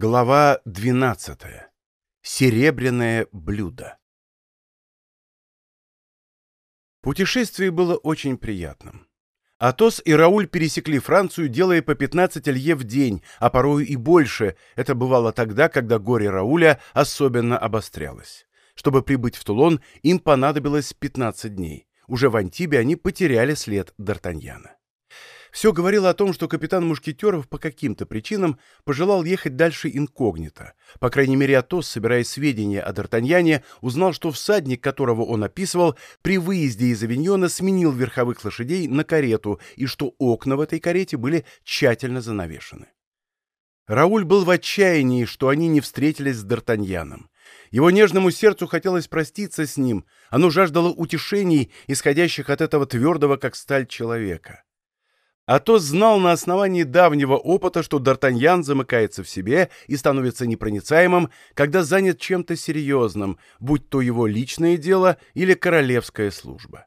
Глава 12. Серебряное блюдо. Путешествие было очень приятным. Атос и Рауль пересекли Францию, делая по 15 лье в день, а порою и больше. Это бывало тогда, когда горе Рауля особенно обострялось. Чтобы прибыть в Тулон, им понадобилось 15 дней. Уже в Антибе они потеряли след Д'Артаньяна. Все говорило о том, что капитан Мушкетеров по каким-то причинам пожелал ехать дальше инкогнито. По крайней мере, Атос, собирая сведения о Д'Артаньяне, узнал, что всадник, которого он описывал, при выезде из Авиньона сменил верховых лошадей на карету, и что окна в этой карете были тщательно занавешены. Рауль был в отчаянии, что они не встретились с Д'Артаньяном. Его нежному сердцу хотелось проститься с ним, оно жаждало утешений, исходящих от этого твердого, как сталь человека. Атос знал на основании давнего опыта, что Д'Артаньян замыкается в себе и становится непроницаемым, когда занят чем-то серьезным, будь то его личное дело или королевская служба.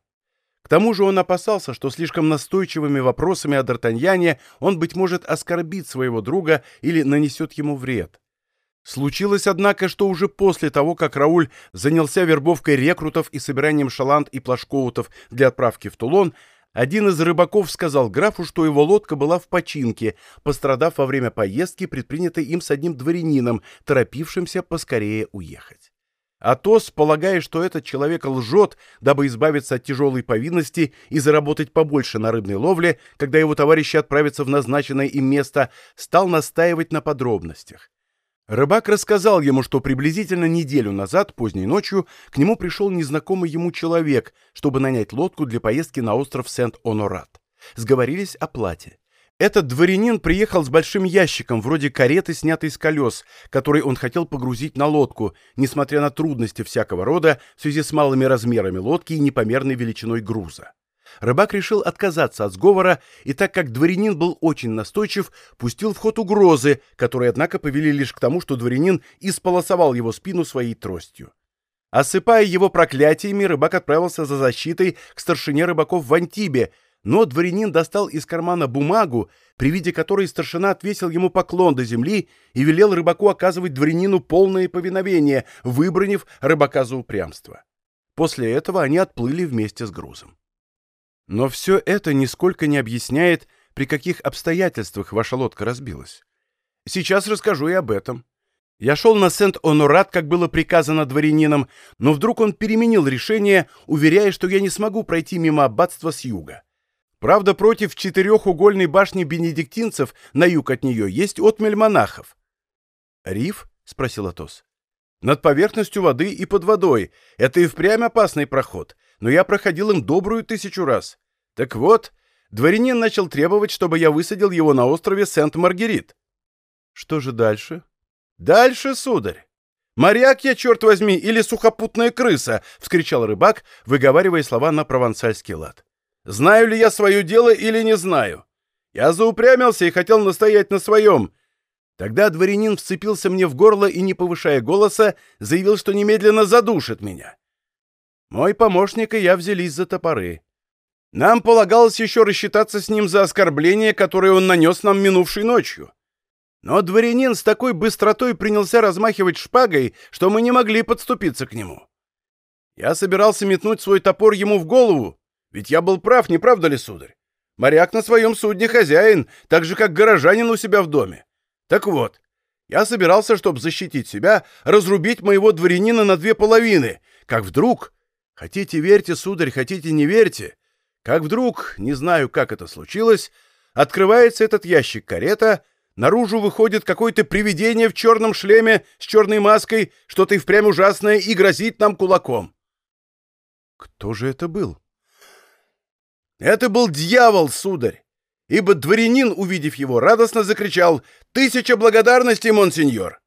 К тому же он опасался, что слишком настойчивыми вопросами о Д'Артаньяне он, быть может, оскорбит своего друга или нанесет ему вред. Случилось, однако, что уже после того, как Рауль занялся вербовкой рекрутов и собиранием шаланд и плашкоутов для отправки в Тулон, один из рыбаков сказал графу, что его лодка была в починке, пострадав во время поездки, предпринятой им с одним дворянином, торопившимся поскорее уехать. Атос, полагая, что этот человек лжет, дабы избавиться от тяжелой повинности и заработать побольше на рыбной ловле, когда его товарищи отправятся в назначенное им место, стал настаивать на подробностях. Рыбак рассказал ему, что приблизительно неделю назад, поздней ночью, к нему пришел незнакомый ему человек, чтобы нанять лодку для поездки на остров Сент-Онорат. Сговорились о плате. Этот дворянин приехал с большим ящиком, вроде кареты, снятой с колес, который он хотел погрузить на лодку, несмотря на трудности всякого рода в связи с малыми размерами лодки и непомерной величиной груза. Рыбак решил отказаться от сговора, и так как дворянин был очень настойчив, пустил в ход угрозы, которые, однако, повели лишь к тому, что дворянин исполосовал его спину своей тростью. Осыпая его проклятиями, рыбак отправился за защитой к старшине рыбаков в Антибе, но дворянин достал из кармана бумагу, при виде которой старшина отвесил ему поклон до земли и велел рыбаку оказывать дворянину полное повиновение, выбранив рыбака за упрямство. После этого они отплыли вместе с грузом. Но все это нисколько не объясняет, при каких обстоятельствах ваша лодка разбилась. Сейчас расскажу и об этом. Я шел на Сент-Онорат, как было приказано дворянином, но вдруг он переменил решение, уверяя, что я не смогу пройти мимо аббатства с юга. Правда, против четырехугольной башни бенедиктинцев на юг от нее есть отмель монахов. «Риф?» — спросил Атос. «Над поверхностью воды и под водой. Это и впрямь опасный проход, но я проходил им добрую тысячу раз. Так вот, дворянин начал требовать, чтобы я высадил его на острове Сент-Маргерит. Что же дальше? Дальше, сударь. «Моряк я, черт возьми, или сухопутная крыса!» — вскричал рыбак, выговаривая слова на провансальский лад. «Знаю ли я свое дело или не знаю? Я заупрямился и хотел настоять на своем. Тогда дворянин вцепился мне в горло и, не повышая голоса, заявил, что немедленно задушит меня. Мой помощник и я взялись за топоры. Нам полагалось еще рассчитаться с ним за оскорбление, которое он нанес нам минувшей ночью. Но дворянин с такой быстротой принялся размахивать шпагой, что мы не могли подступиться к нему. Я собирался метнуть свой топор ему в голову, ведь я был прав, не правда ли, сударь? Моряк на своем судне хозяин, так же, как горожанин у себя в доме. Так вот, я собирался, чтобы защитить себя, разрубить моего дворянина на две половины, как вдруг... Хотите верьте, сударь, хотите не верьте, как вдруг, не знаю, как это случилось, открывается этот ящик карета, наружу выходит какое-то привидение в черном шлеме с черной маской, что-то и впрямь ужасное, и грозит нам кулаком. Кто же это был? Это был дьявол, сударь, ибо дворянин, увидев его, радостно закричал «Тысяча благодарностей, монсеньор!»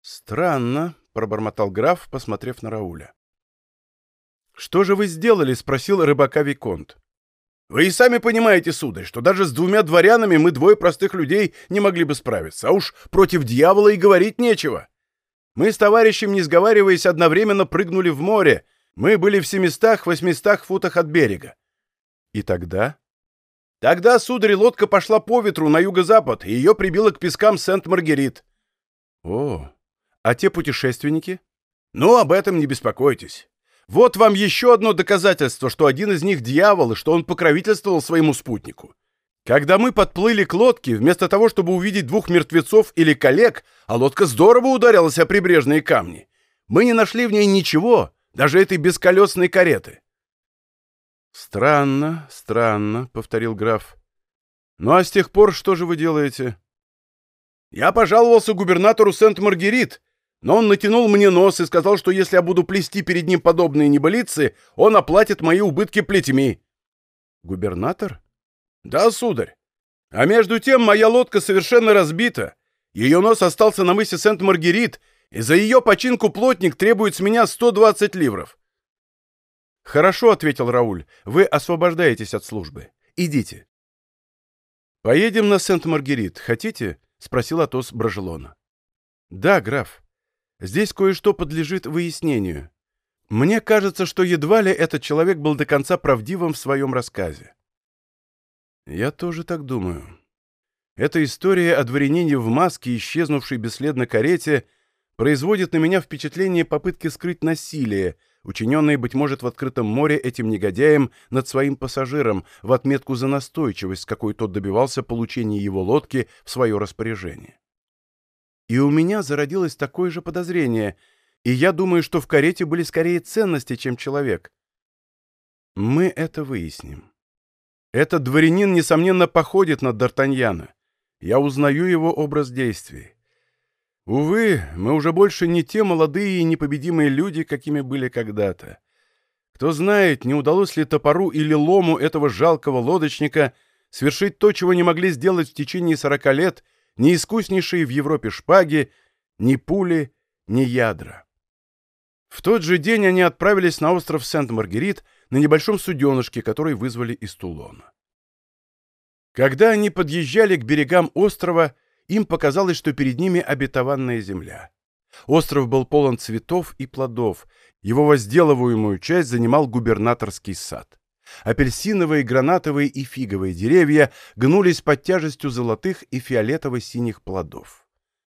«Странно», — пробормотал граф, посмотрев на Рауля. «Что же вы сделали?» — спросил рыбака Виконт. «Вы и сами понимаете, сударь, что даже с двумя дворянами мы двое простых людей не могли бы справиться, а уж против дьявола и говорить нечего. Мы с товарищем, не сговариваясь, одновременно прыгнули в море. Мы были в семистах-восьмистах футах от берега. И тогда? Тогда, сударь, лодка пошла по ветру на юго-запад, и ее прибило к пескам Сент-Маргерит. О, а те путешественники? Ну, об этом не беспокойтесь. Вот вам еще одно доказательство, что один из них дьявол и что он покровительствовал своему спутнику. Когда мы подплыли к лодке, вместо того, чтобы увидеть двух мертвецов или коллег, а лодка здорово ударилась о прибрежные камни, мы не нашли в ней ничего, даже этой бесколесной кареты. «Странно, странно», — повторил граф. «Ну а с тех пор что же вы делаете?» «Я пожаловался губернатору Сент-Маргерит, но он натянул мне нос и сказал, что если я буду плести перед ним подобные небылицы, он оплатит мои убытки плетьми». «Губернатор?» «Да, сударь. А между тем моя лодка совершенно разбита. Ее нос остался на мысе Сент-Маргерит, и за ее починку плотник требует с меня 120 ливров». «Хорошо», — ответил Рауль, — «вы освобождаетесь от службы. Идите». «Поедем на Сент-Маргерит. Хотите?» — спросил Атос Брожелона. «Да, граф. Здесь кое-что подлежит выяснению. Мне кажется, что едва ли этот человек был до конца правдивым в своем рассказе. Я тоже так думаю. Эта история о дворянине в маске, исчезнувшей бесследно карете, производит на меня впечатление попытки скрыть насилие, учиненное, быть может, в открытом море этим негодяем над своим пассажиром в отметку за настойчивость, какой тот добивался получения его лодки в свое распоряжение. И у меня зародилось такое же подозрение, и я думаю, что в карете были скорее ценности, чем человек. Мы это выясним. Этот дворянин, несомненно, походит на Д'Артаньяна. Я узнаю его образ действий. Увы, мы уже больше не те молодые и непобедимые люди, какими были когда-то. Кто знает, не удалось ли топору или лому этого жалкого лодочника свершить то, чего не могли сделать в течение сорока лет ни искуснейшие в Европе шпаги, ни пули, ни ядра. В тот же день они отправились на остров Сент-Маргерит на небольшом суденышке, который вызвали из Тулона. Когда они подъезжали к берегам острова, им показалось, что перед ними обетованная земля. Остров был полон цветов и плодов, его возделываемую часть занимал губернаторский сад. Апельсиновые, гранатовые и фиговые деревья гнулись под тяжестью золотых и фиолетово-синих плодов.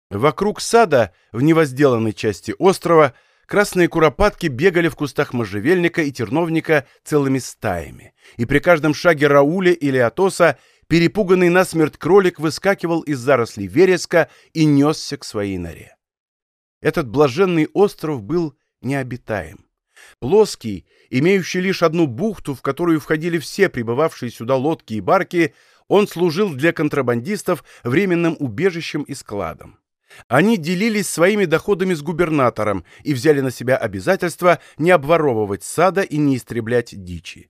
Вокруг сада, в невозделанной части острова, красные куропатки бегали в кустах можжевельника и терновника целыми стаями, и при каждом шаге Рауля или Атоса перепуганный насмерть кролик выскакивал из зарослей вереска и несся к своей норе. Этот блаженный остров был необитаем. Плоский, имеющий лишь одну бухту, в которую входили все прибывавшие сюда лодки и барки, он служил для контрабандистов временным убежищем и складом. Они делились своими доходами с губернатором и взяли на себя обязательство не обворовывать сада и не истреблять дичи.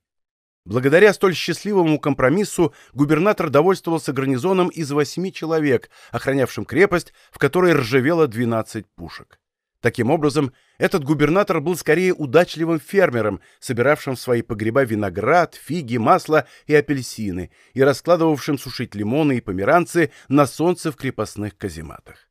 Благодаря столь счастливому компромиссу губернатор довольствовался гарнизоном из восьми человек, охранявшим крепость, в которой ржавело 12 пушек. Таким образом, этот губернатор был скорее удачливым фермером, собиравшим в свои погреба виноград, фиги, масло и апельсины и раскладывавшим сушить лимоны и померанцы на солнце в крепостных казематах.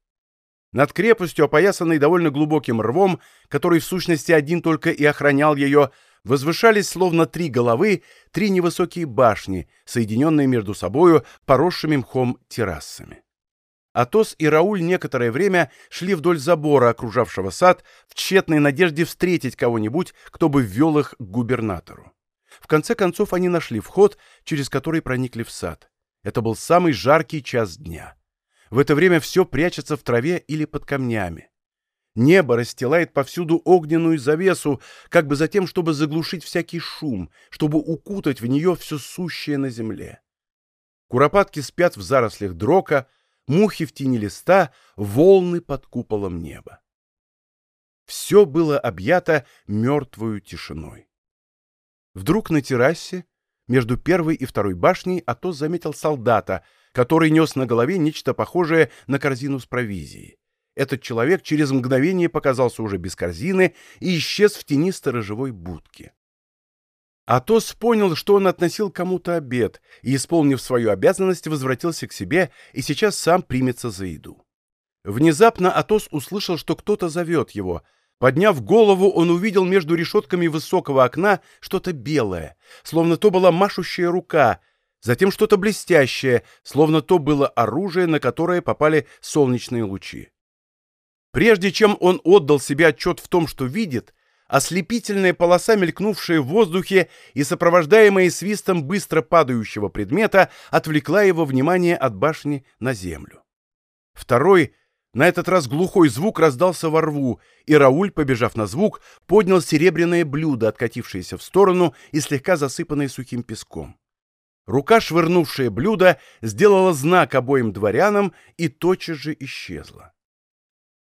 Над крепостью, опоясанной довольно глубоким рвом, который в сущности один только и охранял ее, возвышались словно три головы, три невысокие башни, соединенные между собою поросшими мхом террасами. Атос и Рауль некоторое время шли вдоль забора, окружавшего сад, в тщетной надежде встретить кого-нибудь, кто бы ввел их к губернатору. В конце концов они нашли вход, через который проникли в сад. Это был самый жаркий час дня. В это время все прячется в траве или под камнями. Небо расстилает повсюду огненную завесу, как бы за тем, чтобы заглушить всякий шум, чтобы укутать в нее все сущее на земле. Куропатки спят в зарослях дрока, мухи в тени листа, волны под куполом неба. Все было объято мертвою тишиной. Вдруг на террасе, между первой и второй башней, Атос заметил солдата — который нес на голове нечто похожее на корзину с провизией. Этот человек через мгновение показался уже без корзины и исчез в тени сторожевой будки. Атос понял, что он относил кому-то обед, и, исполнив свою обязанность, возвратился к себе и сейчас сам примется за еду. Внезапно Атос услышал, что кто-то зовет его. Подняв голову, он увидел между решетками высокого окна что-то белое, словно то была машущая рука, затем что-то блестящее, словно то было оружие, на которое попали солнечные лучи. Прежде чем он отдал себе отчет в том, что видит, ослепительная полоса, мелькнувшая в воздухе и сопровождаемая свистом быстро падающего предмета, отвлекла его внимание от башни на землю. Второй, на этот раз глухой звук раздался во рву, и Рауль, побежав на звук, поднял серебряное блюдо, откатившееся в сторону и слегка засыпанное сухим песком. Рука, швырнувшая блюдо, сделала знак обоим дворянам и тотчас же исчезла.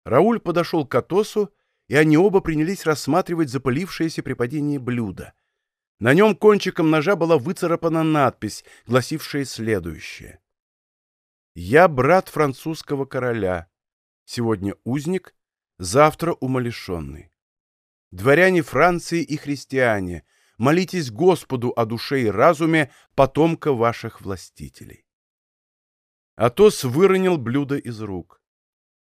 Рауль подошел к Атосу, и они оба принялись рассматривать запылившееся при падении блюдо. На нем кончиком ножа была выцарапана надпись, гласившая следующее. «Я брат французского короля. Сегодня узник, завтра умалишенный. Дворяне Франции и христиане, молитесь Господу о душе и разуме потомка ваших властителей». Атос выронил блюдо из рук.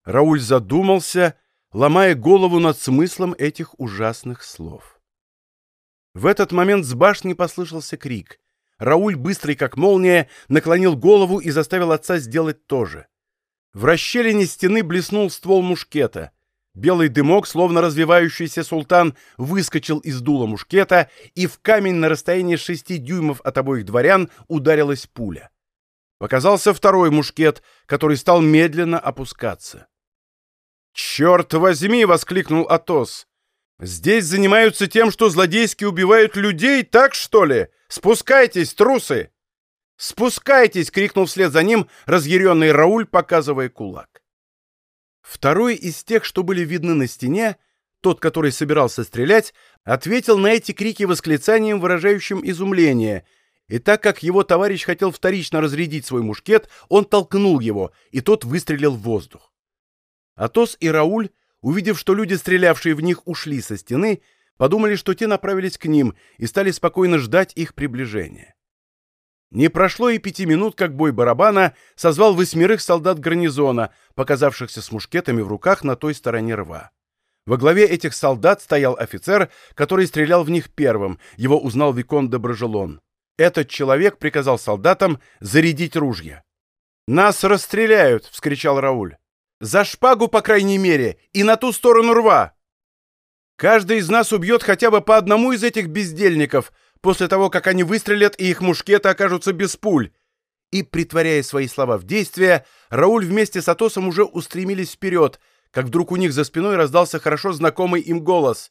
Рауль задумался — ломая голову над смыслом этих ужасных слов. В этот момент с башни послышался крик. Рауль, быстрый как молния, наклонил голову и заставил отца сделать то же. В расщелине стены блеснул ствол мушкета. Белый дымок, словно развивающийся султан, выскочил из дула мушкета, и в камень на расстоянии шести дюймов от обоих дворян ударилась пуля. Показался второй мушкет, который стал медленно опускаться. «Черт возьми!» — воскликнул Атос. «Здесь занимаются тем, что злодейски убивают людей, так что ли? Спускайтесь, трусы!» «Спускайтесь!» — крикнул вслед за ним разъяренный Рауль, показывая кулак. Второй из тех, что были видны на стене, тот, который собирался стрелять, ответил на эти крики восклицанием, выражающим изумление, и так как его товарищ хотел вторично разрядить свой мушкет, он толкнул его, и тот выстрелил в воздух. Атос и Рауль, увидев, что люди, стрелявшие в них, ушли со стены, подумали, что те направились к ним и стали спокойно ждать их приближения. Не прошло и пяти минут, как бой барабана созвал восьмерых солдат гарнизона, показавшихся с мушкетами в руках на той стороне рва. Во главе этих солдат стоял офицер, который стрелял в них первым, его узнал Викон де Брожелон. Этот человек приказал солдатам зарядить ружья. «Нас расстреляют!» — вскричал Рауль. За шпагу, по крайней мере, и на ту сторону рва. Каждый из нас убьет хотя бы по одному из этих бездельников, после того, как они выстрелят и их мушкеты окажутся без пуль. И, притворяя свои слова в действие, Рауль вместе с Атосом уже устремились вперед, как вдруг у них за спиной раздался хорошо знакомый им голос.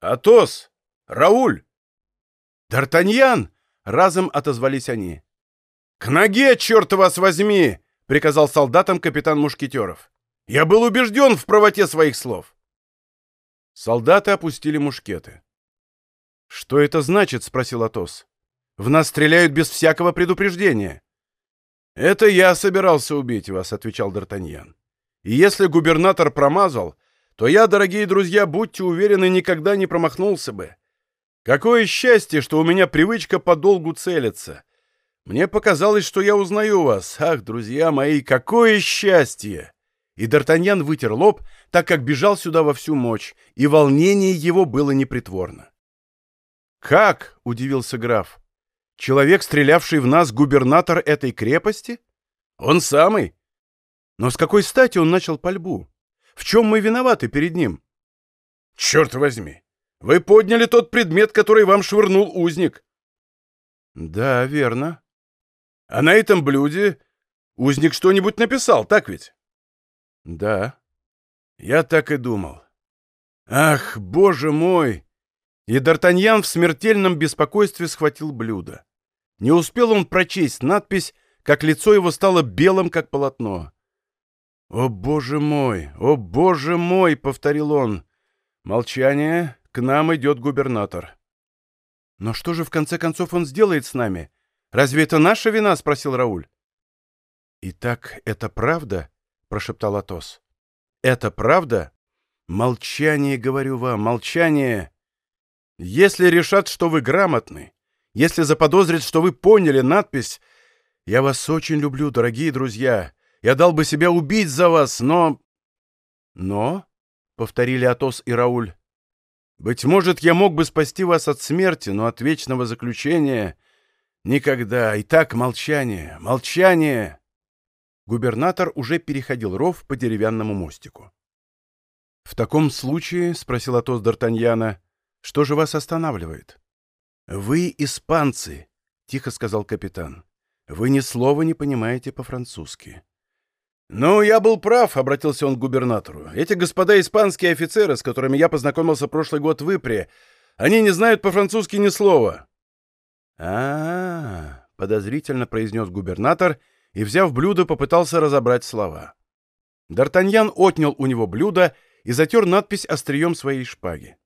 «Атос! Рауль!» «Д'Артаньян!» — разом отозвались они. «К ноге, черт вас возьми!» — приказал солдатам капитан Мушкетеров. Я был убежден в правоте своих слов. Солдаты опустили мушкеты. «Что это значит?» — спросил Атос. «В нас стреляют без всякого предупреждения». «Это я собирался убить вас», — отвечал Д'Артаньян. «И если губернатор промазал, то я, дорогие друзья, будьте уверены, никогда не промахнулся бы. Какое счастье, что у меня привычка подолгу целиться. Мне показалось, что я узнаю вас. Ах, друзья мои, какое счастье!» И Д'Артаньян вытер лоб, так как бежал сюда во всю мощь, и волнение его было непритворно. «Как?» — удивился граф. «Человек, стрелявший в нас, губернатор этой крепости? Он самый? Но с какой стати он начал пальбу? В чем мы виноваты перед ним?» «Черт возьми! Вы подняли тот предмет, который вам швырнул узник!» «Да, верно. А на этом блюде узник что-нибудь написал, так ведь?» Да. Я так и думал. Ах, боже мой! И Д'Артаньян в смертельном беспокойстве схватил блюдо. Не успел он прочесть надпись, как лицо его стало белым, как полотно. «О, боже мой! О, боже мой!» — повторил он. «Молчание. К нам идет губернатор». «Но что же в конце концов он сделает с нами? Разве это наша вина?» — спросил Рауль. «Итак, это правда?» прошептал Атос. «Это правда? Молчание, говорю вам, молчание! Если решат, что вы грамотны, если заподозрят, что вы поняли надпись, я вас очень люблю, дорогие друзья, я дал бы себя убить за вас, но...» «Но?» — повторили Атос и Рауль. «Быть может, я мог бы спасти вас от смерти, но от вечного заключения...» Никогда. Итак, молчание, молчание. Губернатор уже переходил ров по деревянному мостику. «В таком случае, — спросил Атос Д'Артаньяна, — что же вас останавливает?» «Вы испанцы», — тихо сказал капитан. «Вы ни слова не понимаете по-французски». «Ну, я был прав», — обратился он к губернатору. «Эти господа испанские офицеры, с которыми я познакомился прошлый год в Ипре, они не знают по-французски ни слова». «А-а-а», — подозрительно произнес губернатор и, взяв блюдо, попытался разобрать слова. Д'Артаньян отнял у него блюдо и затер надпись острием своей шпаги.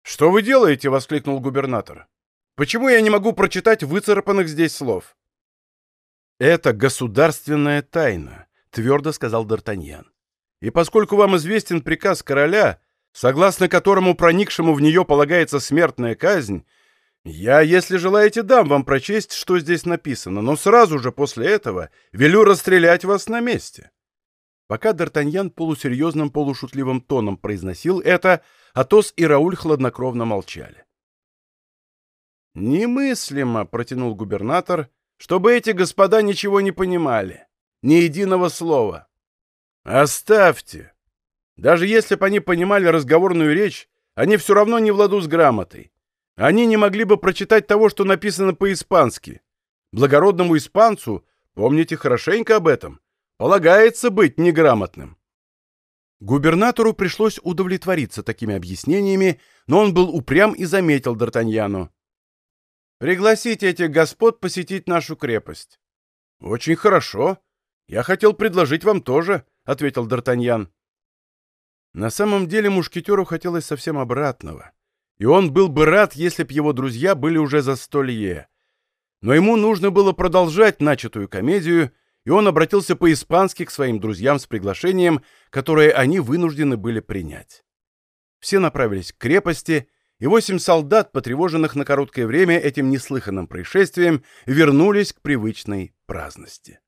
«Что вы делаете?» — воскликнул губернатор. «Почему я не могу прочитать выцарапанных здесь слов?» «Это государственная тайна», — твердо сказал Д'Артаньян. «И поскольку вам известен приказ короля, согласно которому проникшему в нее полагается смертная казнь, я, если желаете, дам вам прочесть, что здесь написано, но сразу же после этого велю расстрелять вас на месте». Пока Д'Артаньян полусерьезным полушутливым тоном произносил это, Атос и Рауль хладнокровно молчали. «Немыслимо», — протянул губернатор, — «чтобы эти господа ничего не понимали, ни единого слова». «Оставьте! Даже если бы они понимали разговорную речь, они все равно не владу с грамотой. Они не могли бы прочитать того, что написано по-испански. Благородному испанцу, помните хорошенько об этом, Полагается быть неграмотным. Губернатору пришлось удовлетвориться такими объяснениями, но он был упрям и заметил Д'Артаньяну. «Пригласите этих господ посетить нашу крепость». «Очень хорошо. Я хотел предложить вам тоже», — ответил Д'Артаньян. На самом деле мушкетеру хотелось совсем обратного, и он был бы рад, если б его друзья были уже за столье. Но ему нужно было продолжать начатую комедию — и он обратился по-испански к своим друзьям с приглашением, которое они вынуждены были принять. Все направились к крепости, и восемь солдат, потревоженных на короткое время этим неслыханным происшествием, вернулись к привычной праздности.